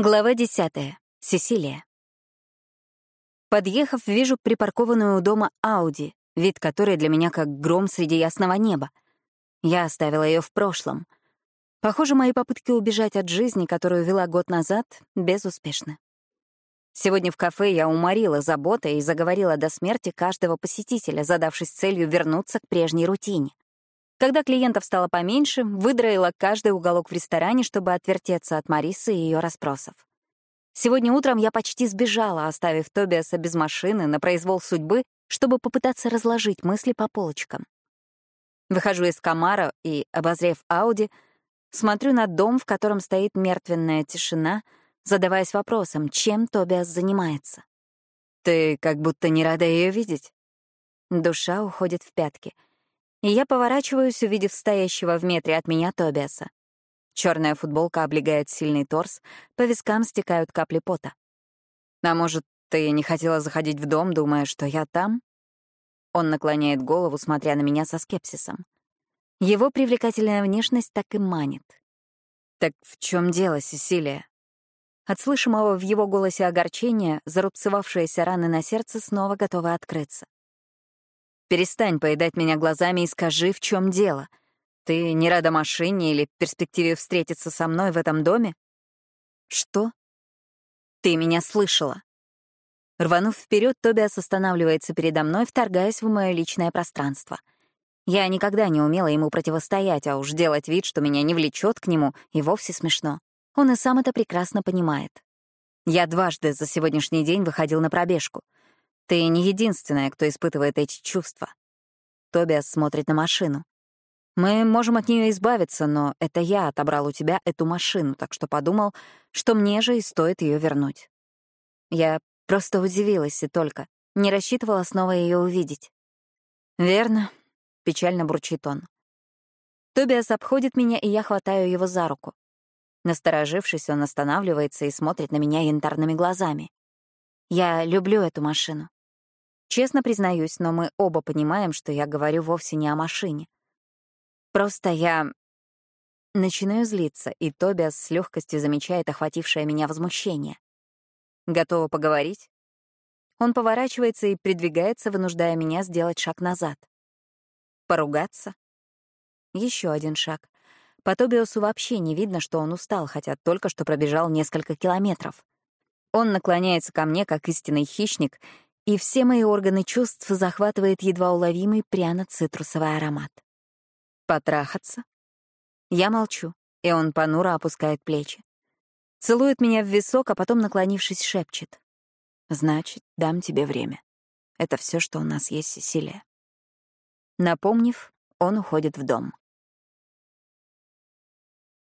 Глава десятая. Сесилия. Подъехав, вижу припаркованную у дома Ауди, вид которой для меня как гром среди ясного неба. Я оставила ее в прошлом. Похоже, мои попытки убежать от жизни, которую вела год назад, безуспешны. Сегодня в кафе я уморила заботой и заговорила до смерти каждого посетителя, задавшись целью вернуться к прежней рутине. Когда клиентов стало поменьше, выдроила каждый уголок в ресторане, чтобы отвертеться от Марисы и ее расспросов. Сегодня утром я почти сбежала, оставив Тобиаса без машины на произвол судьбы, чтобы попытаться разложить мысли по полочкам. Выхожу из Камара и, обозрев Ауди, смотрю на дом, в котором стоит мертвенная тишина, задаваясь вопросом, чем Тобиас занимается. «Ты как будто не рада ее видеть?» Душа уходит в пятки — и я поворачиваюсь, увидев стоящего в метре от меня Тобиаса. Черная футболка облегает сильный торс, по вискам стекают капли пота. «А может, ты не хотела заходить в дом, думая, что я там?» Он наклоняет голову, смотря на меня со скепсисом. Его привлекательная внешность так и манит. «Так в чем дело, Сесилия?» От слышимого в его голосе огорчения зарубцевавшиеся раны на сердце снова готовы открыться. Перестань поедать меня глазами и скажи, в чем дело. Ты не рада машине или перспективе встретиться со мной в этом доме? Что? Ты меня слышала. Рванув вперед, Тобиас останавливается передо мной, вторгаясь в мое личное пространство. Я никогда не умела ему противостоять, а уж делать вид, что меня не влечет к нему, и вовсе смешно. Он и сам это прекрасно понимает. Я дважды за сегодняшний день выходил на пробежку — ты не единственная, кто испытывает эти чувства. Тобиас смотрит на машину. Мы можем от нее избавиться, но это я отобрал у тебя эту машину, так что подумал, что мне же и стоит ее вернуть. Я просто удивилась и только. Не рассчитывала снова ее увидеть. «Верно», — печально бурчит он. Тобиас обходит меня, и я хватаю его за руку. Насторожившись, он останавливается и смотрит на меня янтарными глазами. Я люблю эту машину. Честно признаюсь, но мы оба понимаем, что я говорю вовсе не о машине. Просто я... Начинаю злиться, и Тобиас с легкостью замечает охватившее меня возмущение. Готова поговорить? Он поворачивается и придвигается, вынуждая меня сделать шаг назад. Поругаться? Еще один шаг. По Тобиасу вообще не видно, что он устал, хотя только что пробежал несколько километров. Он наклоняется ко мне, как истинный хищник, и все мои органы чувств захватывает едва уловимый пряно-цитрусовый аромат. Потрахаться? Я молчу, и он понуро опускает плечи. Целует меня в висок, а потом, наклонившись, шепчет. «Значит, дам тебе время. Это все, что у нас есть, Сесилия». Напомнив, он уходит в дом.